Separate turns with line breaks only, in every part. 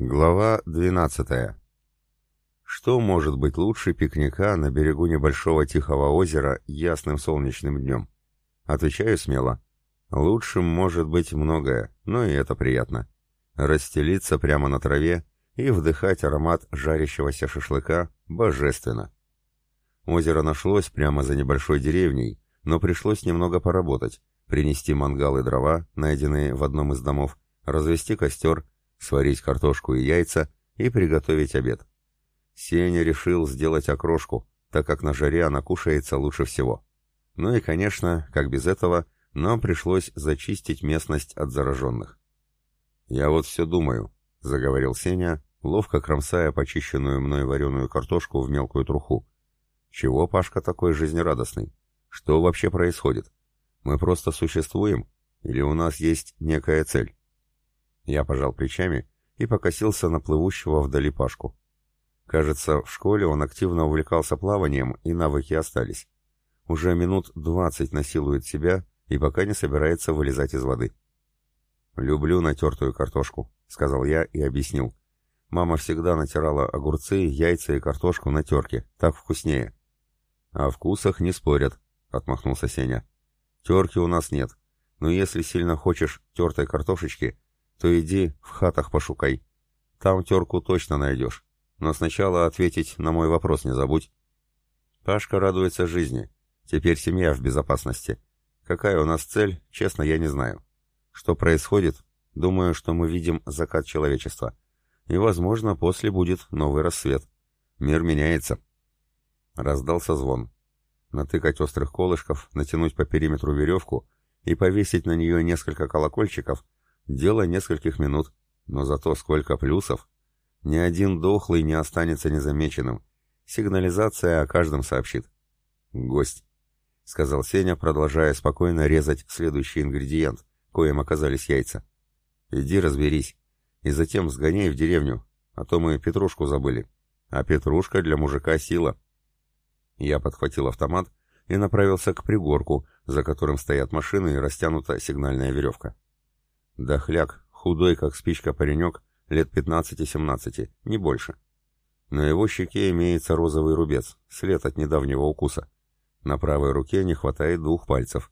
Глава 12. Что может быть лучше пикника на берегу небольшого тихого озера ясным солнечным днем? Отвечаю смело. Лучшим может быть многое, но и это приятно. Расстелиться прямо на траве и вдыхать аромат жарящегося шашлыка божественно. Озеро нашлось прямо за небольшой деревней, но пришлось немного поработать, принести мангал и дрова, найденные в одном из домов, развести костер, сварить картошку и яйца и приготовить обед. Сеня решил сделать окрошку, так как на жаре она кушается лучше всего. Ну и, конечно, как без этого, нам пришлось зачистить местность от зараженных. «Я вот все думаю», — заговорил Сеня, ловко кромсая почищенную мной вареную картошку в мелкую труху. «Чего Пашка такой жизнерадостный? Что вообще происходит? Мы просто существуем? Или у нас есть некая цель?» Я пожал плечами и покосился на плывущего вдали Пашку. Кажется, в школе он активно увлекался плаванием, и навыки остались. Уже минут двадцать насилует себя и пока не собирается вылезать из воды. «Люблю натертую картошку», — сказал я и объяснил. Мама всегда натирала огурцы, яйца и картошку на терке, так вкуснее. «О вкусах не спорят», — отмахнулся Сеня. «Терки у нас нет, но если сильно хочешь тертой картошечки, то иди в хатах пошукай. Там терку точно найдешь. Но сначала ответить на мой вопрос не забудь. Пашка радуется жизни. Теперь семья в безопасности. Какая у нас цель, честно, я не знаю. Что происходит? Думаю, что мы видим закат человечества. И, возможно, после будет новый рассвет. Мир меняется. Раздался звон. Натыкать острых колышков, натянуть по периметру веревку и повесить на нее несколько колокольчиков — Дело нескольких минут, но зато сколько плюсов. Ни один дохлый не останется незамеченным. Сигнализация о каждом сообщит. «Гость», — сказал Сеня, продолжая спокойно резать следующий ингредиент, коим оказались яйца. «Иди разберись, и затем сгоняй в деревню, а то мы петрушку забыли. А петрушка для мужика сила». Я подхватил автомат и направился к пригорку, за которым стоят машины и растянута сигнальная веревка. Дохляк, худой, как спичка паренек, лет 15-17, не больше. На его щеке имеется розовый рубец, след от недавнего укуса. На правой руке не хватает двух пальцев.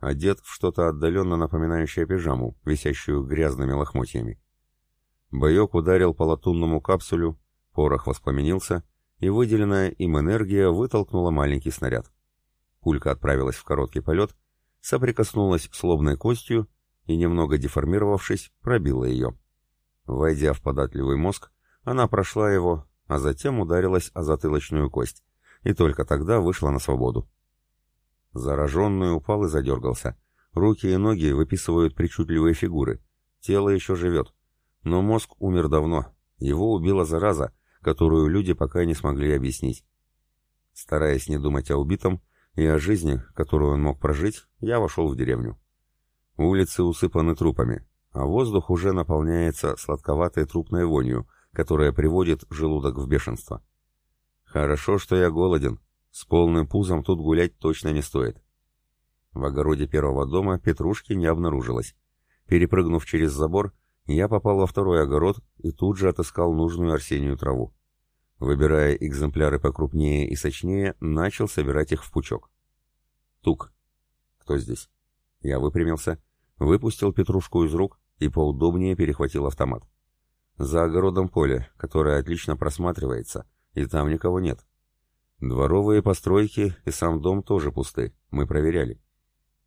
Одет в что-то отдаленно напоминающее пижаму, висящую грязными лохмотьями. Боек ударил по латунному капсулю, порох воспламенился, и выделенная им энергия вытолкнула маленький снаряд. Пулька отправилась в короткий полет, соприкоснулась с лобной костью и, немного деформировавшись, пробила ее. Войдя в податливый мозг, она прошла его, а затем ударилась о затылочную кость, и только тогда вышла на свободу. Зараженный упал и задергался. Руки и ноги выписывают причудливые фигуры. Тело еще живет. Но мозг умер давно. Его убила зараза, которую люди пока не смогли объяснить. Стараясь не думать о убитом и о жизни, которую он мог прожить, я вошел в деревню. Улицы усыпаны трупами, а воздух уже наполняется сладковатой трупной вонью, которая приводит желудок в бешенство. Хорошо, что я голоден. С полным пузом тут гулять точно не стоит. В огороде первого дома петрушки не обнаружилось. Перепрыгнув через забор, я попал во второй огород и тут же отыскал нужную Арсению траву. Выбирая экземпляры покрупнее и сочнее, начал собирать их в пучок. Тук. Кто здесь? Я выпрямился, выпустил петрушку из рук и поудобнее перехватил автомат. За огородом поле, которое отлично просматривается, и там никого нет. Дворовые постройки и сам дом тоже пусты, мы проверяли.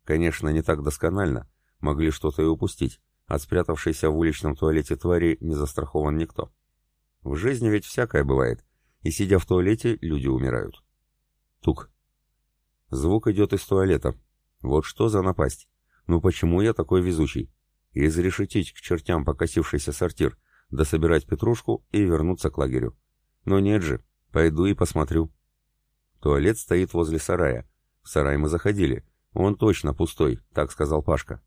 Конечно, не так досконально, могли что-то и упустить, от спрятавшейся в уличном туалете твари не застрахован никто. В жизни ведь всякое бывает, и сидя в туалете, люди умирают. Тук. Звук идет из туалета, вот что за напасть? Ну почему я такой везучий? Изрешетить к чертям покосившийся сортир, да собирать петрушку и вернуться к лагерю. Но нет же, пойду и посмотрю. Туалет стоит возле сарая. В сарай мы заходили. Он точно пустой, так сказал Пашка.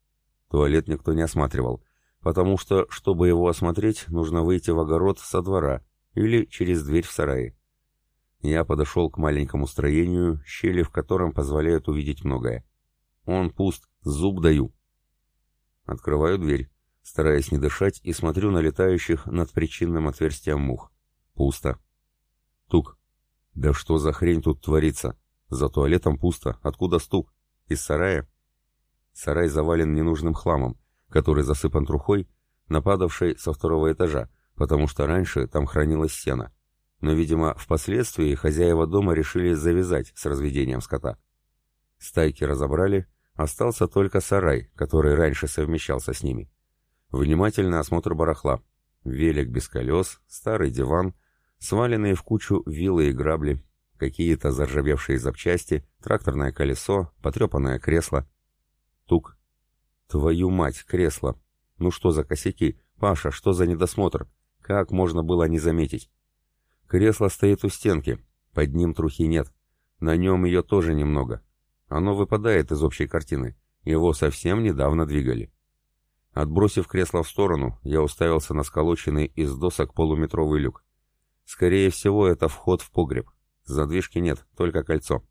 Туалет никто не осматривал, потому что, чтобы его осмотреть, нужно выйти в огород со двора или через дверь в сарае. Я подошел к маленькому строению, щели в котором позволяют увидеть многое. Он пуст, зуб даю. Открываю дверь. стараясь не дышать, и смотрю на летающих над причинным отверстием мух. Пусто. Тук. Да что за хрень тут творится? За туалетом пусто. Откуда стук? Из сарая? Сарай завален ненужным хламом, который засыпан трухой, нападавшей со второго этажа, потому что раньше там хранилось сено. Но, видимо, впоследствии хозяева дома решили завязать с разведением скота. Стайки разобрали, остался только сарай, который раньше совмещался с ними. Внимательный осмотр барахла. Велик без колес, старый диван, сваленные в кучу вилы и грабли, какие-то заржавевшие запчасти, тракторное колесо, потрепанное кресло. Тук. Твою мать, кресло. Ну что за косяки? Паша, что за недосмотр? Как можно было не заметить? Кресло стоит у стенки, под ним трухи нет. На нем ее тоже немного. Оно выпадает из общей картины. Его совсем недавно двигали. Отбросив кресло в сторону, я уставился на сколоченный из досок полуметровый люк. Скорее всего, это вход в погреб. Задвижки нет, только кольцо.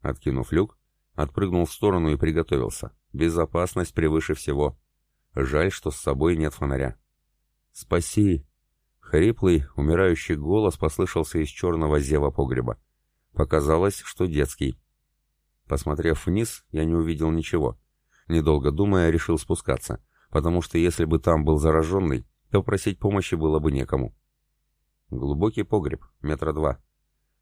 Откинув люк, отпрыгнул в сторону и приготовился. Безопасность превыше всего. Жаль, что с собой нет фонаря. «Спаси!» Хриплый, умирающий голос послышался из черного зева погреба. Показалось, что детский. Посмотрев вниз, я не увидел ничего. Недолго думая, решил спускаться, потому что если бы там был зараженный, то просить помощи было бы некому. Глубокий погреб, метра два.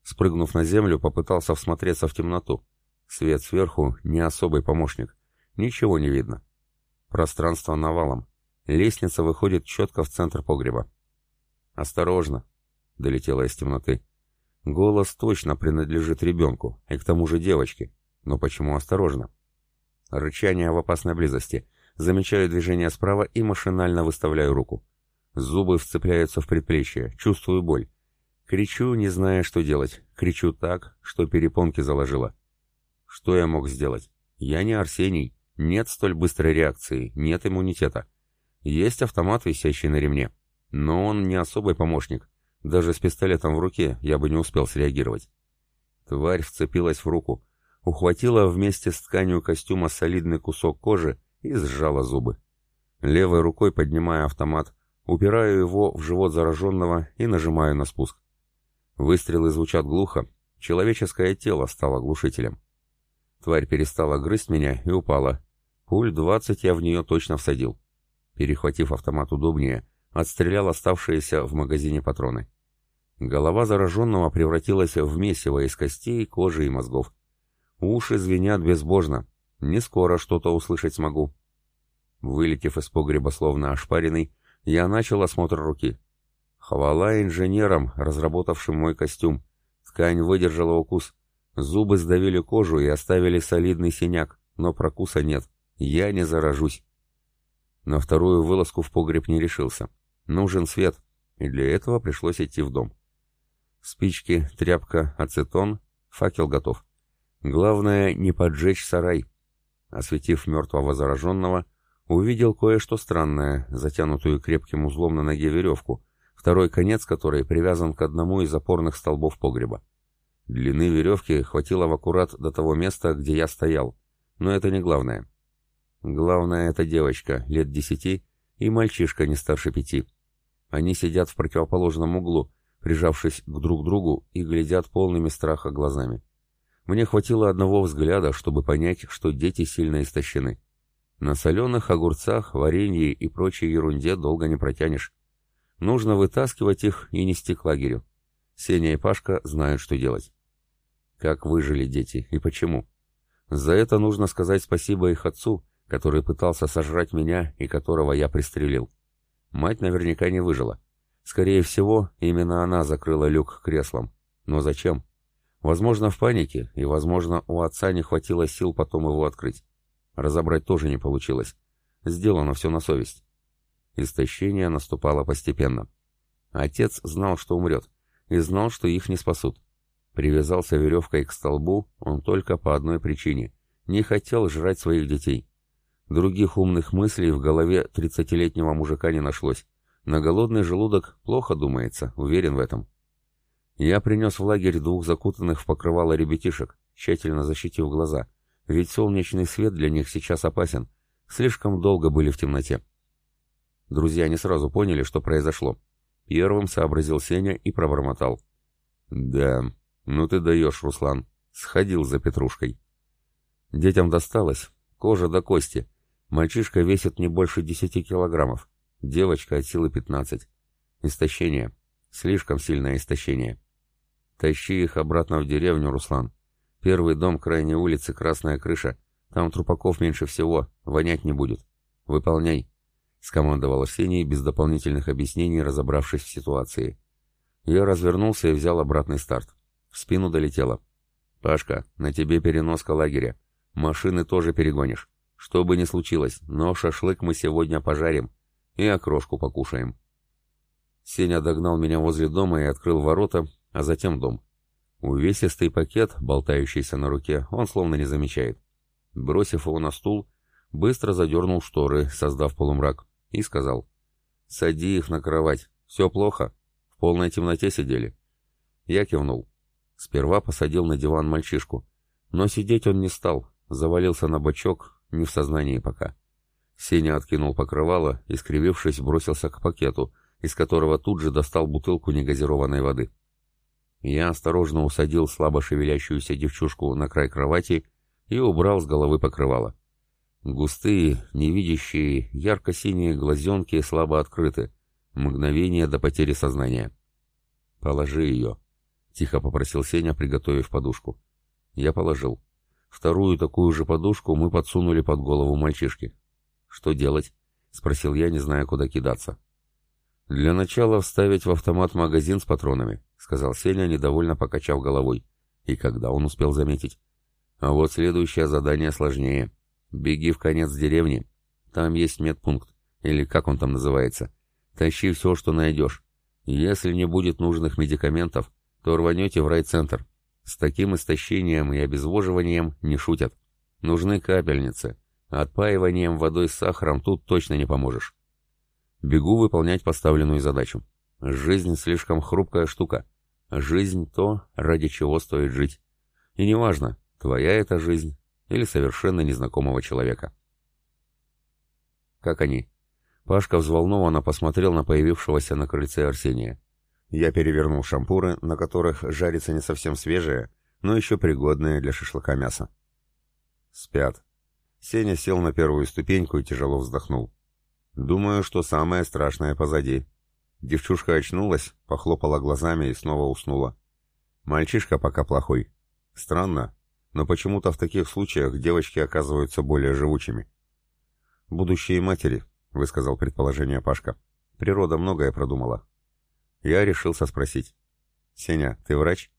Спрыгнув на землю, попытался всмотреться в темноту. Свет сверху — не особый помощник. Ничего не видно. Пространство навалом. Лестница выходит четко в центр погреба. «Осторожно!» — долетела из темноты. Голос точно принадлежит ребенку, и к тому же девочке. Но почему осторожно? Рычание в опасной близости. Замечаю движение справа и машинально выставляю руку. Зубы вцепляются в предплечье, чувствую боль. Кричу, не зная, что делать. Кричу так, что перепонки заложило. Что я мог сделать? Я не Арсений. Нет столь быстрой реакции, нет иммунитета. Есть автомат, висящий на ремне. Но он не особый помощник. Даже с пистолетом в руке я бы не успел среагировать. Тварь вцепилась в руку, ухватила вместе с тканью костюма солидный кусок кожи и сжала зубы. Левой рукой поднимая автомат, упираю его в живот зараженного и нажимаю на спуск. Выстрелы звучат глухо, человеческое тело стало глушителем. Тварь перестала грызть меня и упала. Пуль двадцать я в нее точно всадил. Перехватив автомат удобнее, отстрелял оставшиеся в магазине патроны. Голова зараженного превратилась в месиво из костей, кожи и мозгов. Уши звенят безбожно. Не скоро что-то услышать смогу. Вылетев из погреба словно ошпаренный, я начал осмотр руки. Хвала инженерам, разработавшим мой костюм. Ткань выдержала укус. Зубы сдавили кожу и оставили солидный синяк, но прокуса нет. Я не заражусь. На вторую вылазку в погреб не решился. Нужен свет, и для этого пришлось идти в дом. Спички, тряпка, ацетон, факел готов. Главное, не поджечь сарай. Осветив мертвого зараженного, увидел кое-что странное, затянутую крепким узлом на ноге веревку, второй конец которой привязан к одному из опорных столбов погреба. Длины веревки хватило в аккурат до того места, где я стоял, но это не главное. Главное — это девочка, лет десяти, и мальчишка не старше пяти. Они сидят в противоположном углу, прижавшись к друг другу и глядят полными страха глазами. Мне хватило одного взгляда, чтобы понять, что дети сильно истощены. На соленых огурцах, варенье и прочей ерунде долго не протянешь. Нужно вытаскивать их и нести к лагерю. Сеня и Пашка знают, что делать. Как выжили дети и почему? За это нужно сказать спасибо их отцу, который пытался сожрать меня и которого я пристрелил. Мать наверняка не выжила. Скорее всего, именно она закрыла люк креслом. Но зачем? Возможно, в панике, и, возможно, у отца не хватило сил потом его открыть. Разобрать тоже не получилось. Сделано все на совесть. Истощение наступало постепенно. Отец знал, что умрет, и знал, что их не спасут. Привязался веревкой к столбу он только по одной причине. Не хотел жрать своих детей. Других умных мыслей в голове тридцатилетнего мужика не нашлось. На голодный желудок плохо думается, уверен в этом. Я принес в лагерь двух закутанных в покрывало ребятишек, тщательно защитив глаза, ведь солнечный свет для них сейчас опасен, слишком долго были в темноте.
Друзья не сразу поняли, что произошло. Первым сообразил Сеня и пробормотал. «Да, ну ты даешь, Руслан. Сходил за Петрушкой». Детям досталось. Кожа до кости. Мальчишка весит не больше десяти килограммов. Девочка от силы пятнадцать. Истощение. Слишком сильное истощение. Тащи их обратно в деревню, Руслан. Первый дом крайней улицы, красная крыша. Там трупаков меньше всего, вонять не будет. Выполняй. Скомандовал Арсений без дополнительных объяснений, разобравшись в ситуации. Я развернулся и взял обратный старт. В спину долетело. «Пашка, на тебе переноска лагеря. Машины тоже перегонишь. Что бы ни случилось, но шашлык мы сегодня пожарим и окрошку покушаем». Сеня догнал меня возле дома и открыл ворота, а затем дом. Увесистый пакет, болтающийся на руке, он словно не замечает. Бросив его на стул, быстро задернул шторы, создав полумрак, и сказал. «Сади их на кровать. Все плохо. В полной темноте сидели». Я кивнул. Сперва посадил на диван мальчишку. Но сидеть он не стал, завалился на бочок, не в сознании пока. Сеня откинул покрывало и, скривившись, бросился к пакету, из которого тут же достал бутылку негазированной воды. Я осторожно усадил слабо шевелящуюся девчушку на край кровати и убрал с головы покрывало. Густые, невидящие, ярко-синие глазенки слабо открыты. Мгновение до потери сознания. «Положи ее», — тихо попросил Сеня, приготовив подушку. Я положил. Вторую такую же подушку мы подсунули под голову мальчишки. «Что делать?» — спросил я, не зная, куда кидаться. «Для начала вставить в автомат магазин с патронами», — сказал Сеня, недовольно покачав головой. И когда он успел заметить? «А вот следующее задание сложнее. Беги в конец деревни. Там есть медпункт, или как он там называется. Тащи все, что найдешь. Если не будет нужных медикаментов, то рванете в райцентр. С таким истощением и обезвоживанием не шутят. Нужны капельницы. Отпаиванием водой с сахаром тут точно не поможешь. Бегу выполнять поставленную задачу. Жизнь слишком хрупкая штука. Жизнь — то, ради чего стоит жить. И неважно, твоя это жизнь или совершенно незнакомого человека. Как они? Пашка взволнованно посмотрел на появившегося на крыльце Арсения. Я перевернул шампуры, на которых жарится не совсем свежее, но еще пригодное для шашлыка мясо. Спят. Сеня сел на первую ступеньку и тяжело вздохнул. Думаю, что самое страшное позади. Девчушка очнулась, похлопала глазами и снова уснула. Мальчишка пока плохой. Странно, но почему-то в таких случаях девочки оказываются более живучими. «Будущие матери», — высказал предположение Пашка. «Природа многое продумала. Я решился спросить. «Сеня, ты врач?»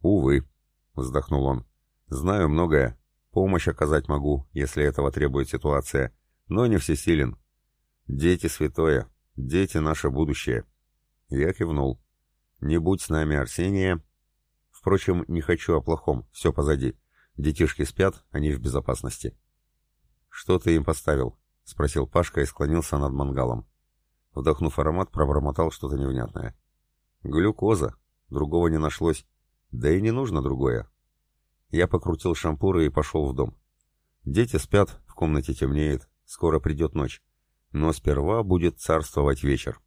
«Увы», — вздохнул он. «Знаю многое. Помощь оказать могу, если этого требует ситуация, но не всесилен. Дети святое, дети наше будущее». Я кивнул. «Не будь с нами, Арсения...» Впрочем, не хочу о плохом, все позади. Детишки спят, они в безопасности. «Что ты им поставил?» — спросил Пашка и склонился над мангалом. Вдохнув аромат, пробормотал что-то невнятное. Глюкоза. Другого не нашлось. Да и не нужно другое. Я покрутил шампуры и пошел в дом. Дети спят, в комнате темнеет, скоро придет ночь. Но сперва будет царствовать вечер.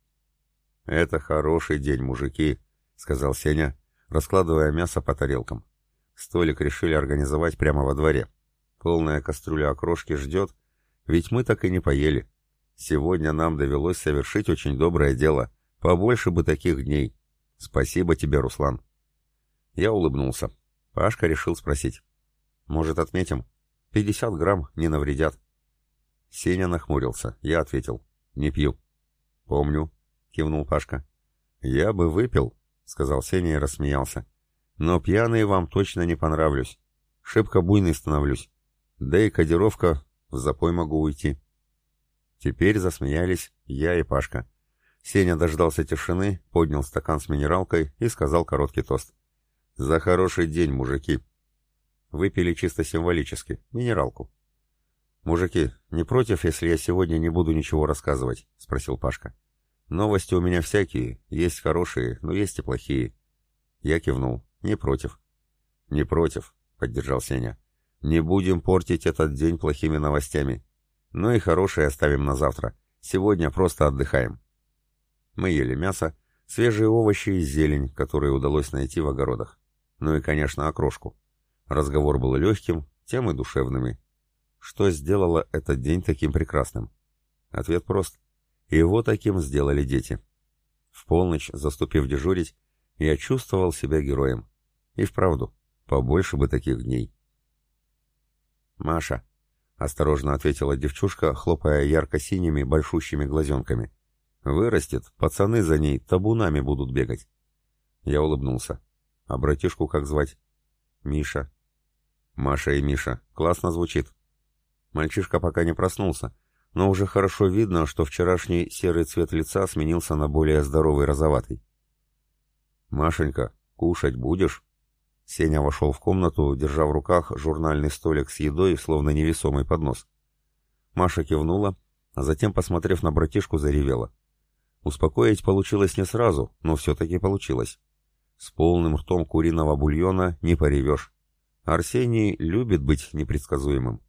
«Это хороший день, мужики», — сказал Сеня, раскладывая мясо по тарелкам. Столик решили организовать прямо во дворе. Полная кастрюля окрошки ждет, ведь мы так и не поели. Сегодня нам довелось совершить очень доброе дело. Побольше бы таких дней. «Спасибо тебе, Руслан». Я улыбнулся. Пашка решил спросить. «Может, отметим? Пятьдесят грамм не навредят». Сеня нахмурился. Я ответил. «Не пью». «Помню», — кивнул Пашка. «Я бы выпил», — сказал Сеня и рассмеялся. «Но пьяный вам точно не понравлюсь. Шибко буйный становлюсь. Да и кодировка, в запой могу уйти». Теперь засмеялись я и Пашка. Сеня дождался тишины, поднял стакан с минералкой и сказал короткий тост. «За хороший день, мужики!» Выпили чисто символически, минералку. «Мужики, не против, если я сегодня не буду ничего рассказывать?» — спросил Пашка. «Новости у меня всякие, есть хорошие, но есть и плохие». Я кивнул. «Не против». «Не против», — поддержал Сеня. «Не будем портить этот день плохими новостями. Ну и хорошие оставим на завтра.
Сегодня просто отдыхаем. Мы ели мясо, свежие овощи и зелень, которые удалось найти в огородах. Ну и, конечно, окрошку. Разговор был легким, темы душевными. Что сделало этот день таким прекрасным? Ответ прост. Его таким сделали дети. В полночь, заступив дежурить, я чувствовал себя героем. И вправду, побольше бы таких дней. «Маша», — осторожно ответила девчушка, хлопая ярко-синими большущими глазенками. «Вырастет, пацаны за ней табунами будут бегать». Я улыбнулся. «А братишку как звать?» «Миша». «Маша и Миша. Классно звучит». Мальчишка пока не проснулся, но уже хорошо видно, что вчерашний серый цвет лица сменился на более здоровый розоватый. «Машенька, кушать будешь?» Сеня вошел в комнату, держа в руках журнальный столик с едой, словно невесомый поднос. Маша кивнула, а затем, посмотрев на братишку, заревела. Успокоить получилось не сразу, но все-таки получилось. С полным ртом куриного бульона не поревешь. Арсений любит быть непредсказуемым.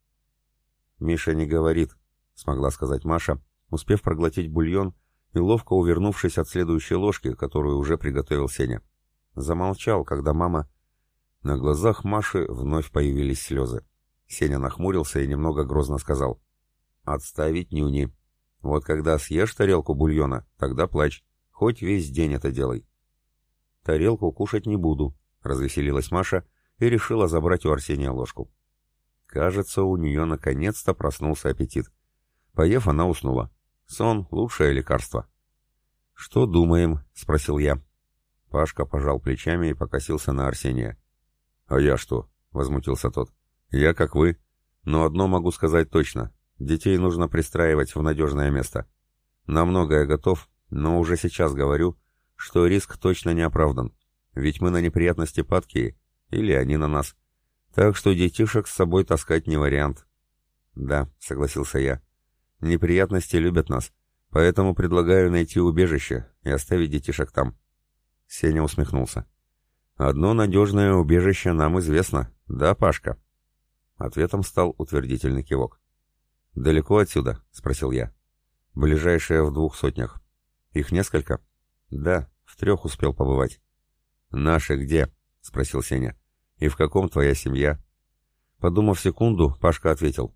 «Миша не говорит», — смогла сказать Маша, успев проглотить бульон и ловко увернувшись от следующей ложки, которую уже приготовил Сеня. Замолчал, когда мама на глазах Маши вновь появились слезы. Сеня нахмурился и немного грозно сказал. «Отставить нюни. Вот когда съешь тарелку бульона, тогда плачь. Хоть весь день это делай». «Тарелку кушать не буду», — развеселилась Маша и решила забрать у Арсения ложку. Кажется, у нее наконец-то проснулся аппетит. Поев, она уснула. Сон — лучшее лекарство. «Что думаем?» — спросил я. Пашка пожал плечами и покосился на Арсения. «А я что?» — возмутился тот. «Я как вы. Но одно могу сказать точно. Детей нужно пристраивать в надежное место. На многое готов, но уже сейчас говорю, что риск точно не оправдан. Ведь мы на неприятности падкие, или они на нас. Так что детишек с собой таскать не вариант». «Да», — согласился я. «Неприятности любят нас, поэтому предлагаю найти убежище и оставить детишек там». Сеня усмехнулся. Одно надежное убежище нам известно, да, Пашка?» Ответом стал утвердительный кивок. «Далеко отсюда?» — спросил я. «Ближайшее в двух сотнях. Их несколько?» «Да, в трех успел побывать». «Наши где?» — спросил Сеня. «И в каком твоя семья?» Подумав секунду, Пашка ответил.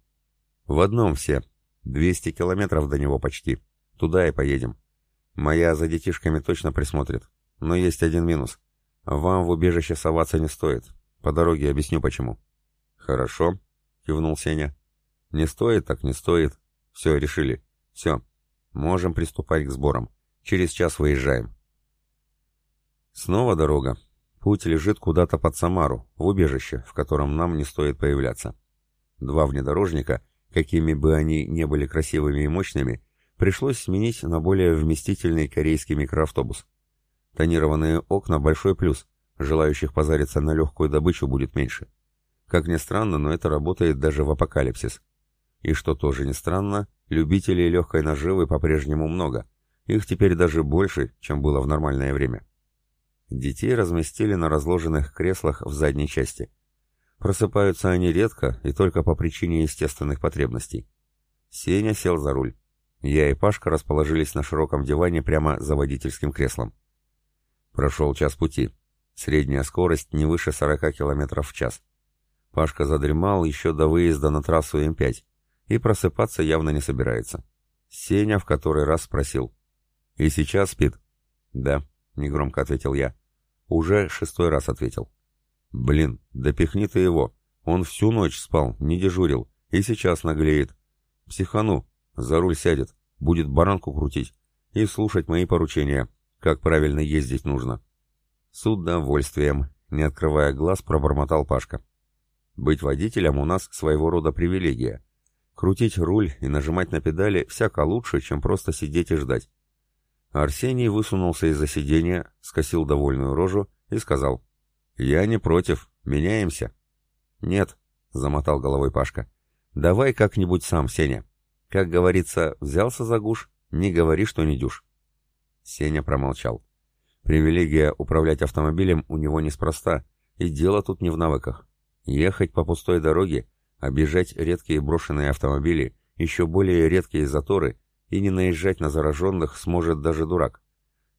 «В одном все. Двести километров до него почти. Туда и поедем. Моя за детишками точно присмотрит. Но есть один минус. «Вам в убежище соваться не стоит. По дороге объясню, почему». «Хорошо», — кивнул Сеня. «Не стоит, так не стоит. Все, решили. Все. Можем приступать к сборам. Через час выезжаем». Снова дорога. Путь лежит куда-то под Самару, в убежище, в котором нам не стоит появляться. Два внедорожника, какими бы они не были красивыми и мощными, пришлось сменить на более вместительный корейский микроавтобус. Тонированные окна – большой плюс. Желающих позариться на легкую добычу будет меньше. Как ни странно, но это работает даже в апокалипсис. И что тоже не странно, любителей легкой наживы по-прежнему много. Их теперь даже больше, чем было в нормальное время. Детей разместили на разложенных креслах в задней части. Просыпаются они редко и только по причине естественных потребностей. Сеня сел за руль. Я и Пашка расположились на широком диване прямо за водительским креслом. Прошел час пути. Средняя скорость не выше 40 км в час. Пашка задремал еще до выезда на трассу М5 и просыпаться явно не собирается. Сеня в который раз спросил. «И сейчас спит?» «Да», — негромко ответил я. «Уже шестой раз ответил». «Блин, да ты его. Он всю ночь спал, не дежурил, и сейчас наглеет. Психану, за руль сядет, будет баранку крутить и слушать мои поручения, как правильно ездить нужно. С удовольствием, не открывая глаз, пробормотал Пашка. Быть водителем у нас своего рода привилегия. Крутить руль и нажимать на педали всяко лучше, чем просто сидеть и ждать. Арсений высунулся из-за сиденья, скосил довольную рожу и сказал. «Я не против. Меняемся». «Нет», — замотал головой Пашка. «Давай как-нибудь сам, Сеня. Как говорится, взялся за гуш, не говори, что не дюшь». Сеня промолчал. Привилегия управлять автомобилем у него неспроста, и дело тут не в навыках. Ехать по пустой дороге, обижать редкие брошенные автомобили, еще более редкие заторы
и не наезжать на зараженных сможет даже дурак.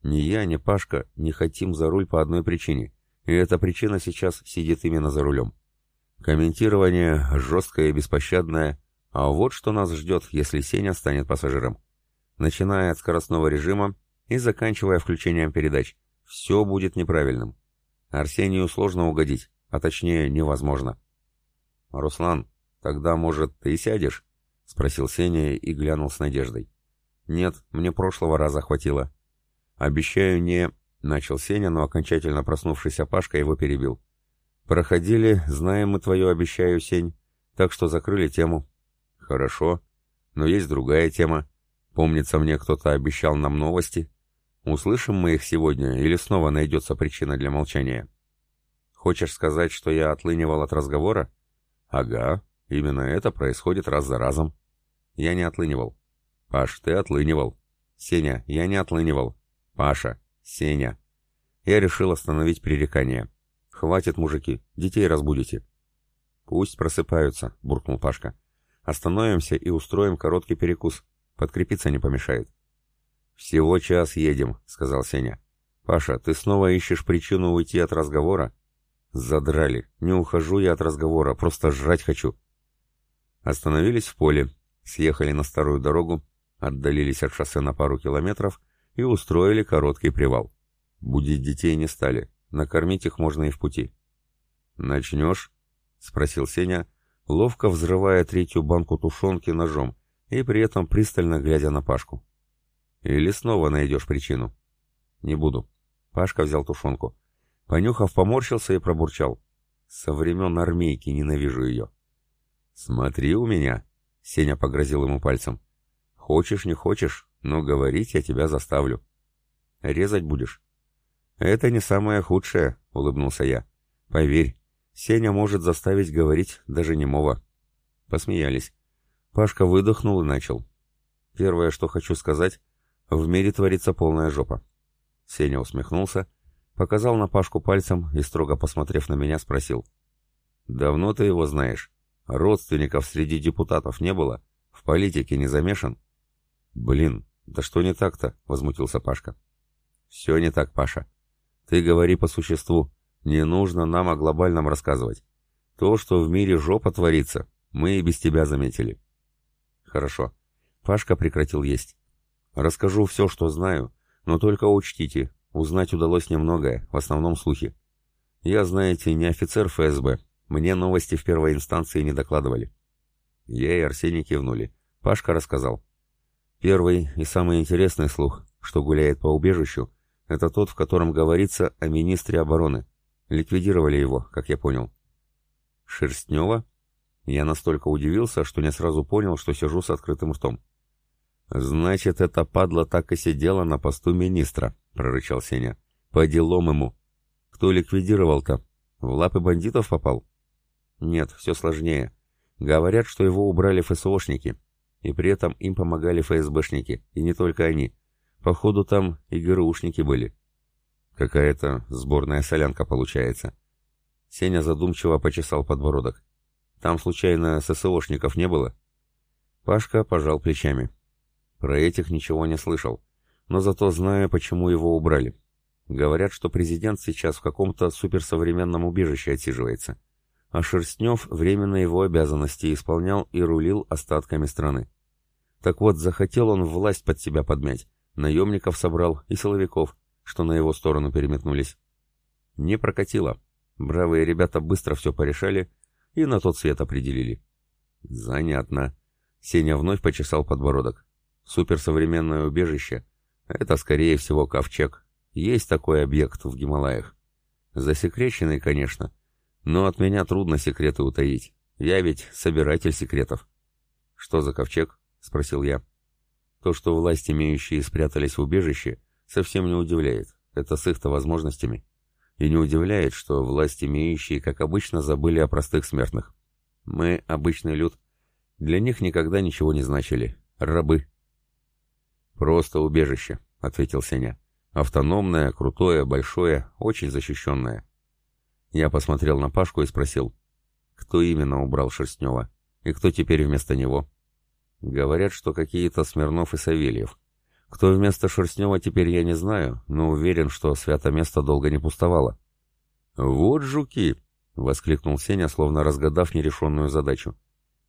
Ни я, ни Пашка не хотим за руль по одной причине, и эта причина сейчас сидит именно за рулем. Комментирование жесткое и беспощадное, а вот что нас ждет, если Сеня станет пассажиром. Начиная от скоростного режима и заканчивая включением передач, все будет неправильным. Арсению сложно угодить, а точнее невозможно. «Руслан, тогда, может, ты сядешь?» — спросил Сеня и глянул с надеждой. «Нет, мне прошлого раза хватило». «Обещаю не...» — начал Сеня, но окончательно проснувшийся Пашка его перебил. «Проходили, знаем мы твое обещаю, Сень, так что закрыли тему». «Хорошо, но есть другая тема. Помнится мне, кто-то обещал нам новости. Услышим мы их сегодня или снова найдется причина для молчания?» «Хочешь сказать, что я отлынивал от разговора?» «Ага, именно это происходит раз за разом». «Я не отлынивал». «Паш, ты отлынивал». «Сеня, я не отлынивал». «Паша, Сеня». Я решил остановить пререкание. «Хватит, мужики, детей разбудите». «Пусть просыпаются», — буркнул Пашка. «Остановимся и устроим короткий перекус. Подкрепиться не помешает». «Всего час едем», — сказал Сеня. «Паша, ты снова ищешь причину уйти от разговора?» «Задрали. Не ухожу я от разговора, просто жрать хочу». Остановились в поле, съехали на старую дорогу, отдалились от шоссе на пару километров и устроили короткий привал. Будить детей не стали, накормить их можно и в пути. «Начнешь?» — спросил Сеня, ловко взрывая третью банку тушенки ножом и при этом пристально глядя на Пашку. «Или снова найдешь причину?» «Не буду». Пашка взял тушенку. Понюхав, поморщился и пробурчал. «Со времен армейки ненавижу ее». «Смотри у меня», — Сеня погрозил ему пальцем. «Хочешь, не хочешь, но говорить я тебя заставлю». «Резать будешь?» «Это не самое худшее», — улыбнулся я. «Поверь, Сеня может заставить говорить даже немого». Посмеялись. Пашка выдохнул и начал. «Первое, что хочу сказать, в мире творится полная жопа». Сеня усмехнулся, показал на Пашку пальцем и, строго посмотрев на меня, спросил. «Давно ты его знаешь? Родственников среди депутатов не было? В политике не замешан?» «Блин, да что не так-то?» — возмутился Пашка. «Все не так, Паша. Ты говори по существу. Не нужно нам о глобальном рассказывать. То, что в мире жопа творится, мы и без тебя заметили. Хорошо. Пашка прекратил есть. Расскажу все, что знаю, но только учтите, узнать удалось немногое, в основном слухи. Я, знаете, не офицер ФСБ, мне новости в первой инстанции не докладывали. Я и Арсений кивнули. Пашка рассказал. Первый и самый интересный слух, что гуляет по убежищу, это тот, в котором говорится о министре обороны. Ликвидировали его, как я понял. Шерстнева? Я настолько удивился, что не сразу понял, что сижу с открытым ртом. «Значит, эта падла так и сидела на посту министра», — прорычал Сеня. «По делам ему. Кто ликвидировал-то? В лапы бандитов попал?» «Нет, все сложнее. Говорят, что его убрали ФСОшники, и при этом им помогали ФСБшники, и не только они. Походу там и ГРУшники были. Какая-то сборная солянка получается. Сеня задумчиво почесал подбородок. Там случайно ССОшников не было? Пашка пожал плечами. Про этих ничего не слышал, но зато знаю, почему его убрали. Говорят, что президент сейчас в каком-то суперсовременном убежище отсиживается. А Шерстнев временно его обязанности исполнял и рулил остатками страны. Так вот, захотел он власть под себя подмять, наемников собрал и силовиков, что на его сторону переметнулись. Не прокатило. Бравые ребята быстро все порешали и на тот свет определили. Занятно. Сеня вновь почесал подбородок. Суперсовременное убежище — это, скорее всего, ковчег. Есть такой объект в Гималаях. Засекреченный, конечно, но от меня трудно секреты утаить. Я ведь собиратель секретов. «Что за ковчег?» — спросил я. То, что власть имеющие спрятались в убежище, совсем не удивляет. Это с их-то возможностями. И не удивляет, что власть имеющие, как обычно, забыли о простых смертных. Мы, обычный люд, для них никогда ничего не значили. Рабы. «Просто убежище», — ответил Сеня. «Автономное, крутое, большое, очень защищенное». Я посмотрел на Пашку и спросил, кто именно убрал Шерстнева, и кто теперь вместо него. Говорят, что какие-то Смирнов и Савельев. Кто вместо Шерстнева теперь я не знаю, но уверен, что свято место долго не пустовало. «Вот жуки!» — воскликнул Сеня, словно разгадав нерешенную задачу.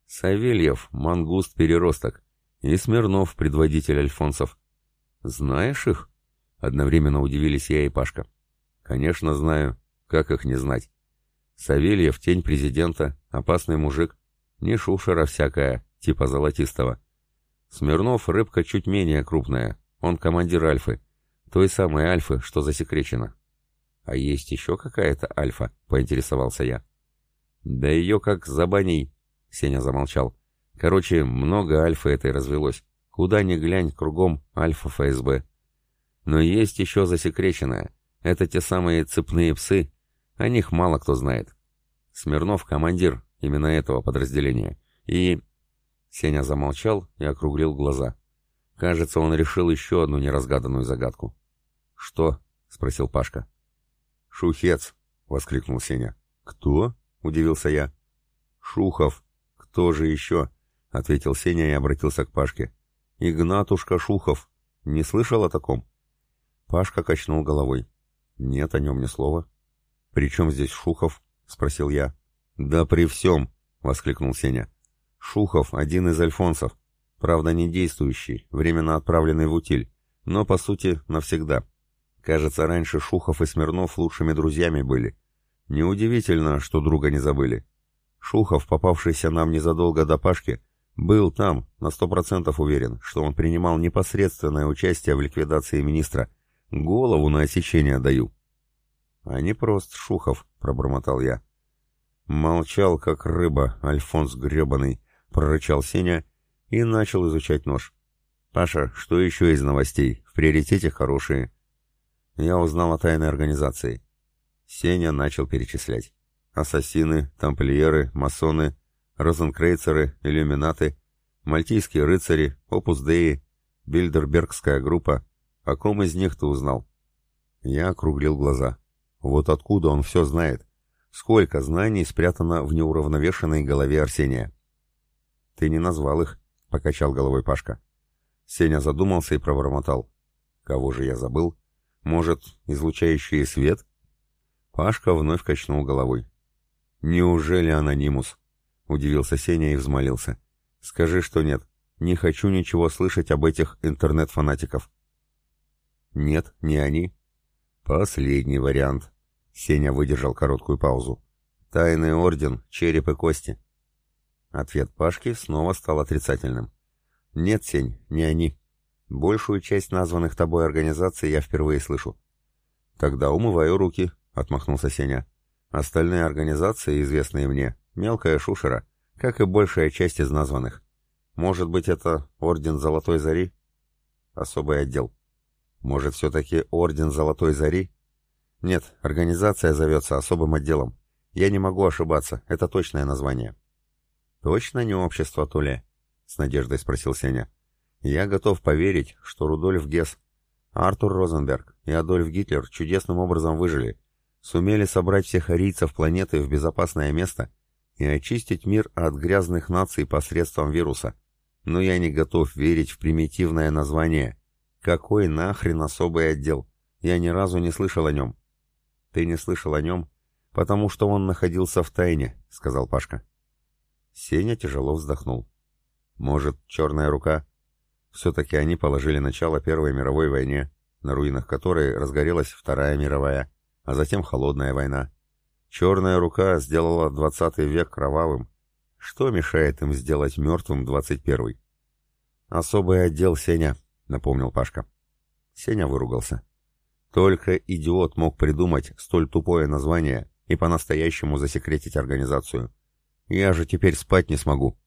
«Савельев, мангуст-переросток, и Смирнов, предводитель альфонсов. Знаешь их?» Одновременно удивились я и Пашка. «Конечно знаю. Как их не знать? Савельев — тень президента, опасный мужик. Не шушера всякая, типа золотистого. Смирнов — рыбка чуть менее крупная. Он командир Альфы. Той самой Альфы, что засекречено. «А есть еще какая-то Альфа?» — поинтересовался я. «Да ее как забаней...» — Сеня замолчал. «Короче, много Альфы этой развелось. Куда ни глянь, кругом Альфа ФСБ. Но есть еще засекреченная. Это те самые цепные псы. О них мало кто знает. Смирнов — командир именно этого подразделения. И... Сеня замолчал и округлил глаза. Кажется, он решил еще одну неразгаданную загадку. «Что?» — спросил Пашка. «Шухец!» — воскликнул Сеня. «Кто?» — удивился я. «Шухов! Кто же еще?» — ответил Сеня и обратился к Пашке. «Игнатушка Шухов! Не слышал о таком?» Пашка качнул головой. «Нет о нем ни слова». «При чем здесь Шухов?» — спросил я. «Да при всем!» — воскликнул Сеня. «Шухов — один из альфонсов. Правда, не действующий, временно отправленный в утиль, но, по сути, навсегда. Кажется, раньше Шухов и Смирнов лучшими друзьями были. Неудивительно, что друга не забыли. Шухов, попавшийся нам незадолго до Пашки, был там, на сто процентов уверен, что он принимал непосредственное участие в ликвидации министра. Голову на отсечение даю. — А не прост Шухов, — пробормотал я. Молчал, как рыба, Альфонс гребаный, — прорычал Сеня и начал изучать нож. «Паша, что еще из новостей? В приоритете хорошие». Я узнал о тайной организации. Сеня начал перечислять. Ассасины, тамплиеры, масоны, розенкрейцеры, иллюминаты, мальтийские рыцари, опус деи, бильдербергская группа. О ком из них ты узнал? Я округлил глаза. Вот откуда он все знает? Сколько знаний спрятано в неуравновешенной голове Арсения? Ты не назвал их, покачал головой Пашка. Сеня задумался и пробормотал. Кого же я забыл? Может, излучающий свет? Пашка вновь качнул головой. Неужели анонимус? Удивился Сеня и взмолился. Скажи, что нет. Не хочу ничего слышать об этих интернет-фанатиков. Нет, не они. Последний вариант. Сеня выдержал короткую паузу. Тайный орден, череп и кости. Ответ Пашки снова стал отрицательным. Нет, Сень, не они. Большую часть названных тобой организаций я впервые слышу. Тогда умываю руки, отмахнулся Сеня. Остальные организации, известные мне, мелкая шушера, как и большая часть из названных. Может быть, это Орден Золотой Зари? Особый отдел. Может, все-таки Орден Золотой Зари? Нет, организация зовется особым отделом. Я не могу ошибаться, это точное название. Точно не общество, Туля? С надеждой спросил Сеня. Я готов поверить, что Рудольф Гесс, Артур Розенберг и Адольф Гитлер чудесным образом выжили, сумели собрать всех арийцев планеты в безопасное место и очистить мир от грязных наций посредством вируса. Но я не готов верить в примитивное название какой нахрен особый отдел? Я ни разу не слышал о нем. Ты не слышал о нем, потому что он находился в тайне, сказал Пашка. Сеня тяжело вздохнул. Может, черная рука? Все-таки они положили начало Первой мировой войне, на руинах которой разгорелась Вторая мировая, а затем Холодная война. Черная рука сделала двадцатый век кровавым. Что мешает им сделать мертвым двадцать первый? Особый отдел, Сеня, — напомнил Пашка. Сеня выругался. Только идиот мог придумать столь тупое название и по-настоящему засекретить организацию. Я же теперь спать не смогу.